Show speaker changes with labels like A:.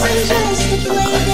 A: crazy.